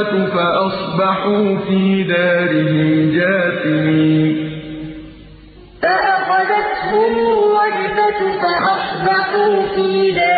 الغيبة فأصبحوا في دارهم جاثمين فأخذتهم الرجفة فأصبحوا في دارهم